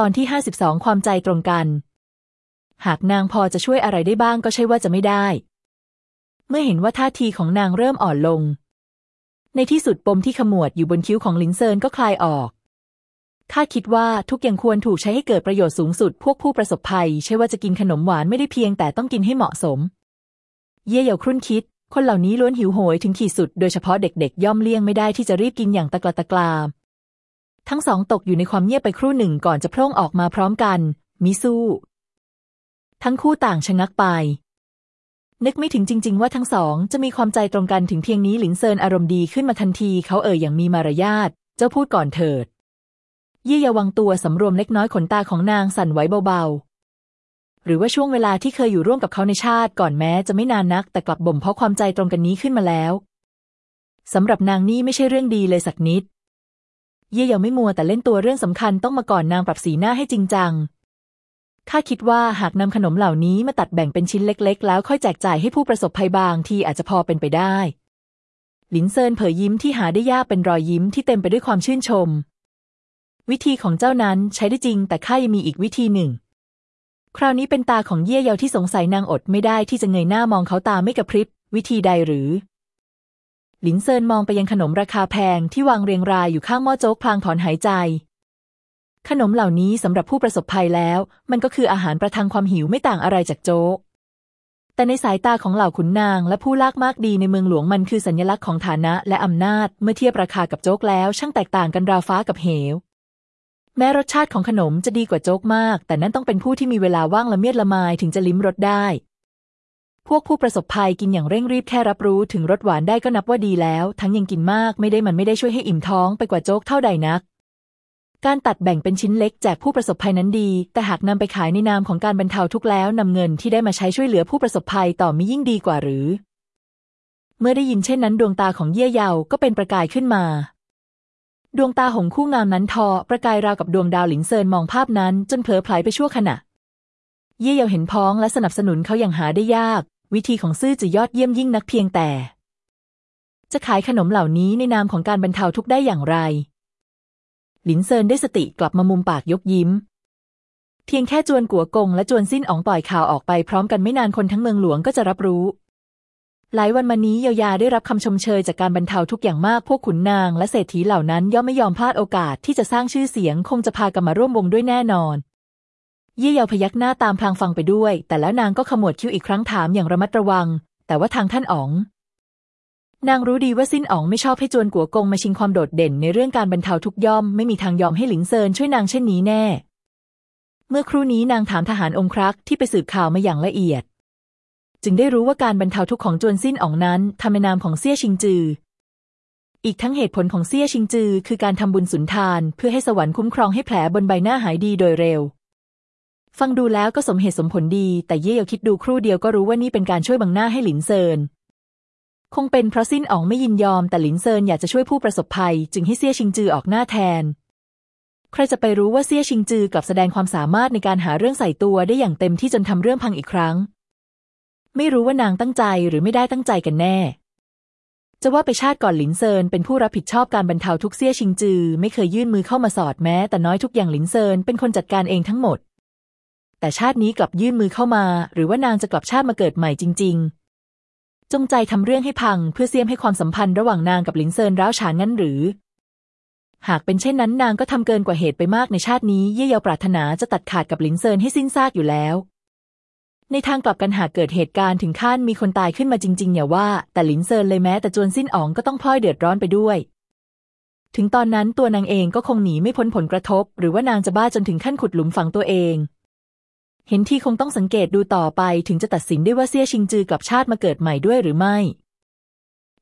ตอนที่ห้าสิบสองความใจตรงกัน หากนางพอจะช่วยอะไรได้บ้างก็ใช่ว่าจะไม่ได้ เมื่อเห็นว่าท่าทีของนางเริ่มอ่อนลง ในที่สุดปมที่ขมวดอยู่บนคิ้วของลินเซินก็คลายออกข้าคิดว่าทุกอย่างควรถูกใช้ให้เกิดประโยชน์สูงสุด พวกผู้ประสบภัย ใช่ว่าจะกินขนมหวานไม่ได้เพียงแต่ต้องกินให้เหมาะสม เย่เยาครุ่นคิด คนเหล่านี้ล้วนหิวโหยถึงขีดสุด โดยเฉพาะเด็กๆ ย่อมเลี่ยงไม่ได้ที่จะรีบกินอย่างตะกละตะกราม ทั้งสองตกอยู่ในความเงียบไปครู่หนึ่งก่อนจะพร่งออกมาพร้อมกัน มิสู้ ทั้งคู่ต่างชะงักไป นึกไม่ถึงจริง ๆ ว่าทั้งสองจะมีความใจตรงกันถึงเพียงนี้หลินเซินอารมณ์ดีขึ้นมาทันที เขาเอ่ยอย่างมีมารยาท เจ้าพูดก่อนเถิด เยี่ยวังตัวสำรวมเล็กน้อยขนตาของนางสั่นไหวเบาๆ หรือว่าช่วงเวลาที่เคยอยู่ร่วมกับเขาในชาติก่อนแม้จะไม่นานนัก แต่กลับบ่มเพราะความใจตรงกันนี้ขึ้นมาแล้วสำหรับนางนี่ไม่ใช่เรื่องดีเลยสักนิด เย่ยยังไม่มัวแต่เล่นตัวเรื่องสำคัญต้องมาก่อนนางปรับสีหน้าให้จริงจังข้าคิดว่าหากนำขนมเหล่านี้มาตัดแบ่งเป็นชิ้นเล็ก ๆ แล้วค่อยแจกจ่ายให้ผู้ประสบภัยบางทีอาจจะพอเป็นไปได้หลินเซินเผยยิ้มที่หาได้ยากเป็นรอยยิ้มที่เต็มไปด้วยความชื่นชม วิธีของเจ้านั้นใช้ได้จริง แต่ข้ายังมีอีกวิธีหนึ่ง คราวนี้เป็นตาของเย่เยาที่สงสัยนางอดไม่ได้ที่จะเงยหน้ามองเขาตาไม่กระพริบ วิธีใดหรือ หลินเซินมองไปยังขนมราคาแพงที่วางเรียงรายอยู่ข้างหม้อโจ๊กพลางถอนหายใจ ขนมเหล่านี้สำหรับผู้ประสบภัยแล้ว มันก็คืออาหารประทังความหิวไม่ต่างอะไรจากโจ๊กแต่ในสายตาของเหล่าขุนนางและผู้ลากมากดีในเมืองหลวงมันคือสัญลักษณ์ของฐานะและอำนาจ เมื่อเทียบราคากับโจ๊กแล้วช่างแตกต่างกันราวฟ้ากับเหว แม้รสชาติของขนมจะดีกว่าโจ๊กมาก แต่นั่นต้องเป็นผู้ที่มีเวลาว่างละเมียดละไมถึงจะลิ้มรสได้ พวกผู้ประสบภัยกินอย่างเร่งรีบแค่รับรู้ถึงรสหวานได้ก็นับว่าดีแล้ว ทั้งยังกินมากไม่ได้มันไม่ได้ช่วยให้อิ่มท้องไปกว่าโจ๊กเท่าใดนัก การตัดแบ่งเป็นชิ้นเล็กแจกผู้ประสบภัยนั้นดี แต่หากนำไปขายในนามของการบรรเทาทุกข์แล้วนำเงินที่ได้มาใช้ช่วยเหลือผู้ประสบภัยต่อมิยิ่งดีกว่าหรือ เมื่อได้ยินเช่นนั้นดวงตาของเยี่ยเยาก็เป็นประกายขึ้นมาดวงตาหงคู่งามนั้นทอ ประกายราวกับดวงดาวหลินเซินมองภาพนั้น จนเผลอไผลไปชั่วขณะ เยี่ยเยาเห็นพ้องและสนับสนุนเขาอย่างหาได้ยาก วิธีของซื่อจะยอดเยี่ยมยิ่งนักเพียงแต่ จะขายขนมเหล่านี้ในนามของการบรรเทาทุกข์ได้อย่างไร หลินเซินได้สติกลับมามุมปากยกยิ้ม เพียงแค่จวนกัวกงและจวนสิ้นอองปล่อยข่าวออกไปพร้อมกันไม่นานคนทั้งเมืองหลวงก็จะรับรู้หลายวันมานี้เยายาได้รับคำชมเชยจากการบรรเทาทุกอย่างมาก พวกขุนนางและเศรษฐีเหล่านั้นย่อมไม่ยอมพลาดโอกาสที่จะสร้างชื่อเสียง คงจะพากันมาร่วมวงด้วยแน่นอน เยี่เยาพยักหน้าตามพลางฟังไปด้วย แต่แล้วนางก็ขมวดคิ้วอีกครั้งถามอย่างระมัดระวัง แต่ว่าทางท่านอ๋อง นางรู้ดีว่าสิ้นอ๋องไม่ชอบให้จวนกัวกงมาชิงความโดดเด่นในเรื่องการบรรเทาทุกย่อมไม่มีทางยอมให้หลิงเซินช่วยนางเช่นนี้แน่ เมื่อครู่นี้นางถามทหารองครักษ์ที่ไปสืบข่าวมาอย่างละเอียด จึงได้รู้ว่าการบรรเทาทุกข์ของจวนสิ้นอ๋องนั้นทำในนามของเซี่ยชิงจืออีกทั้งเหตุผลของเซี่ยชิงจือ คือการทำบุญสุนทาน เพื่อให้สวรรค์คุ้มครองให้แผลบนใบหน้าหายดีโดยเร็ว ฟังดูแล้วก็สมเหตุสมผลดี แต่เย่เยาคิดดูครู่เดียวก็รู้ว่านี่เป็นการช่วยบังหน้าให้หลินเซิน คงเป็นเพราะสิ้นอ๋องไม่ยินยอม แต่หลินเซินอยากจะช่วยผู้ประสบภัย จึงให้เซี่ยชิงจือออกหน้าแทน ใครจะไปรู้ว่าเซี่ยชิงจือกลับแสดงความสามารถในการหาเรื่องใส่ตัวได้อย่างเต็มที่จนทำเรื่องพังอีกครั้ง ไม่รู้ว่านางตั้งใจหรือไม่ได้ตั้งใจกันแน่ จะว่าไปชาติก่อนหลินเซินเป็นผู้รับผิดชอบการบรรเทาทุกข์เซี่ยชิงจือ ไม่เคยยื่นมือเข้ามาสอดแม้ แต่น้อยทุกอย่างหลินเซินเป็นคนจัดการเองทั้งหมด แต่ชาตินี้กลับยื่นมือเข้ามา หรือว่านางจะกลับชาติมาเกิดใหม่จริง ๆ จงใจทำเรื่องให้พังเพื่อเสี้ยมให้ความสัมพันธ์ระหว่างนางกับหลิงเซินร้าวฉานงั้นหรือ หากเป็นเช่นนั้นนางก็ทำเกินกว่าเหตุไปมากในชาตินี้เย่เยาปรารถนาจะตัดขาดกับหลิงเซินให้สิ้นซากอยู่แล้ว ในทางกลับกันหากเกิดเหตุการณ์ถึงขั้นมีคนตายขึ้นมาจริง ๆ อย่าว่า แต่หลินเซินเลยแม้แต่จวนสิ้นอ๋องก็ต้องพลอยเดือดร้อนไปด้วยถึงตอนนั้นตัวนางเองก็คงหนีไม่พ้นผลกระทบ หรือว่านางจะบ้าจนถึงขั้นขุดหลุมฝังตัวเอง เห็นที่คงต้องสังเกตดูต่อไปถึงจะตัดสินได้ว่าเซี่ยชิงจือกลับชาติมาเกิดใหม่ด้วยหรือไม่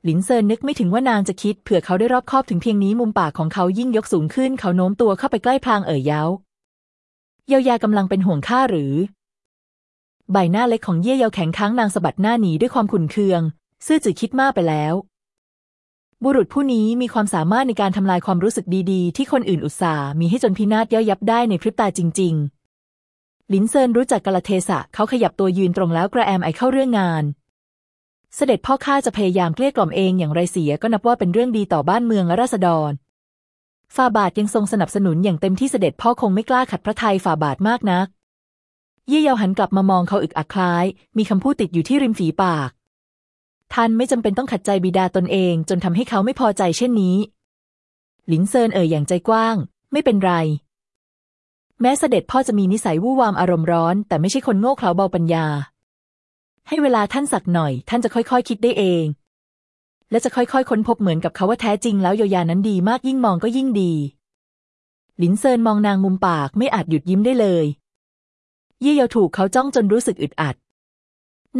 หลินเซินนึกไม่ถึงว่านางจะคิดเผื่อเขาได้รอบคอบถึงเพียงนี้มุมปากของเขายิ่งยกสูงขึ้นเขาโน้มตัวเข้าไปใกล้พลางเอ่ยเย้า เยายากำลังเป็นห่วงข้าหรือ ใบหน้าเล็กของเย่เยาแข็งค้างนางสะบัดหน้าหนีด้วยความขุ่นเคือง ซื่อจือคิดมากไปแล้ว บุรุษผู้นี้มีความสามารถในการทำลายความรู้สึกดีๆ ที่คนอื่นอุตส่าห์มีให้จนพินาศย่อยยับได้ในพริบตาจริง ๆ ลินเซินรู้จักกาลเทศะเขาขยับตัวยืนตรงแล้วกระแอมไอเข้าเรื่องงาน เสด็จพ่อข้าจะพยายามเกลี้ยกล่อมเองอย่างไรเสียก็นับว่าเป็นเรื่องดีต่อบ้านเมืองและราษฎรฝ่าบาทยังทรงสนับสนุนอย่างเต็มที่เสด็จพ่อคงไม่กล้าขัดพระทัยฝ่าบาทมากนัก เยี่เยาหันกลับมามองเขาอึกอักคล้าย มีคำพูดติดอยู่ที่ริมฝีปากท่านไม่จำเป็นต้องขัดใจบิดาตนเอง จนทำให้เขาไม่พอใจเช่นนี้ หลินเซินเอ่ยอย่างใจกว้าง ไม่เป็นไร แม้เสด็จพ่อจะมีนิสัยวู่วามอารมณ์ร้อน แต่ไม่ใช่คนโง่เขลาเบาปัญญา ให้เวลาท่านสักหน่อย ท่านจะค่อยๆคิดได้เอง และจะค่อยๆค้นพบเหมือนกับเขาว่าแท้จริงแล้วโยยานั้นดีมากยิ่งมองก็ยิ่งดี หลินเซินมองนางมุมปากไม่อาจหยุดยิ้มได้เลย เย่เยาถูกเขาจ้องจนรู้สึกอึดอัด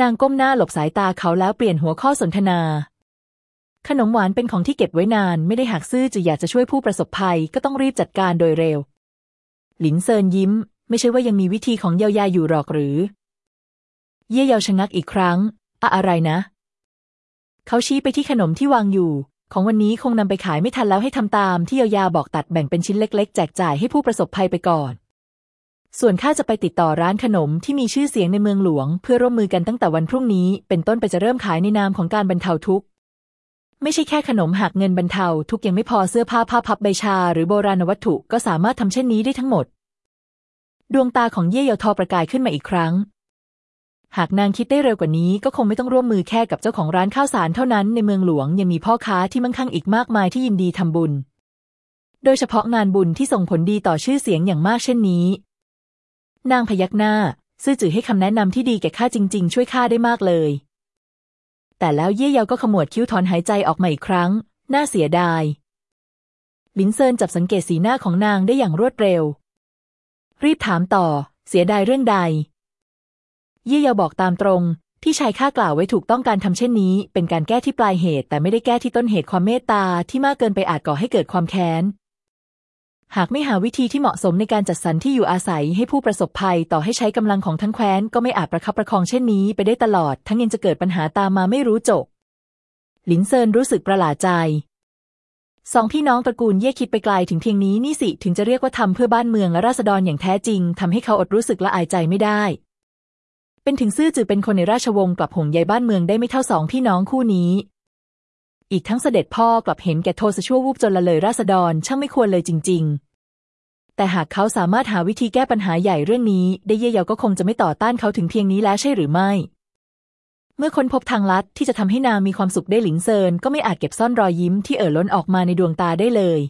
นางก้มหน้าหลบสายตาเขาแล้วเปลี่ยนหัวข้อสนทนาขนมหวานเป็นของที่เก็บไว้นาน ไม่ได้หากซื่อจะอยากจะช่วยผู้ประสบภัยก็ต้องรีบจัดการโดยเร็ว หลินเซินยิ้ม ไม่ใช่ว่ายังมีวิธีของเยายาอยู่หรอกหรือ เย่เยาชะงักอีกครั้งอะอะไรนะ เขาชี้ไปที่ขนมที่วางอยู่ ของวันนี้คงนำไปขายไม่ทันแล้วให้ทำตามที่เยายาบอกตัดแบ่งเป็นชิ้นเล็ก ๆ แจกจ่ายให้ผู้ประสบภัยไปก่อน ส่วนข้าจะไปติดต่อร้านขนมที่มีชื่อเสียงในเมืองหลวง เพื่อร่วมมือกันตั้งแต่วันพรุ่งนี้ เป็นต้นไปจะเริ่มขายในนามของการบรรเทาทุกข์ ไม่ใช่แค่ขนมหักเงินบรรเทาทุกข์ยังไม่พอเสื้อผ้าผ้าพับใบชา หรือโบราณวัตถุก็สามารถทำเช่นนี้ได้ทั้งหมด ดวงตาของเย่เยาทอประกายขึ้นมาอีกครั้ง หากนางคิดได้เร็วกว่านี้ก็คงไม่ต้องร่วมมือแค่กับเจ้าของร้านข้าวสารเท่านั้นในเมืองหลวงยังมีพ่อค้าที่มั่งคั่งอีกมากมายที่ยินดีทำบุญ โดยเฉพาะงานบุญที่ส่งผลดีต่อชื่อเสียงอย่างมากเช่นนี้ นางพยักหน้า ซื่อจือให้คำแนะนำที่ดีแก่ข้าจริง ๆ ช่วยข้าได้มากเลย แต่แล้วเย่เยาก็ขมวดคิ้วถอนหายใจออกมาอีกครั้ง น่าเสียดายลินเซินจับสังเกตสีหน้าของนางได้อย่างรวดเร็ว รีบถามต่อ เสียดายเรื่องใด เย่เยาบอกตามตรง ที่ชายข้ากล่าวไว้ถูกต้องการทำเช่นนี้ เป็นการแก้ที่ปลายเหตุ แต่ไม่ได้แก้ที่ต้นเหตุความเมตตาที่มากเกินไปอาจก่อให้เกิดความแค้น หากไม่หาวิธีที่เหมาะสมในการจัดสรรที่อยู่อาศัยให้ผู้ประสบภัยต่อให้ใช้กำลังของทั้งแคว้นก็ไม่อาจประคับประคองเช่นนี้ไปได้ตลอด ทั้งยังจะเกิดปัญหาตามมาไม่รู้จบ หลินเซินรู้สึกประหลาดใจสองพี่น้องตระกูลเย่คิดไปไกลถึงเพียงนี้นี่สิถึงจะเรียกว่าทำเพื่อบ้านเมืองและราษฎรอย่างแท้จริงทำให้เขาอดรู้สึกละอายใจไม่ได้ เป็นถึงซื่อจือเป็นคนในราชวงศ์กลับห่วงใยบ้านเมืองได้ไม่เท่าสองพี่น้องคู่นี้ อีกทั้งเสด็จพ่อกลับเห็นแก่โทษชั่ววูบจนละเลยราษฎรช่างไม่ควรเลยจริง ๆ แต่หากเขาสามารถหาวิธีแก้ปัญหาใหญ่เรื่องนี้ ได้เย่เยาก็คงจะไม่ต่อต้านเขาถึงเพียงนี้แล้วใช่หรือไม่ เมื่อค้นพบทางลัดที่จะทำให้นางมีความสุขได้หลิงเซินก็ไม่อาจเก็บซ่อนรอยยิ้มที่เอ่อล้นออกมาในดวงตาได้เลย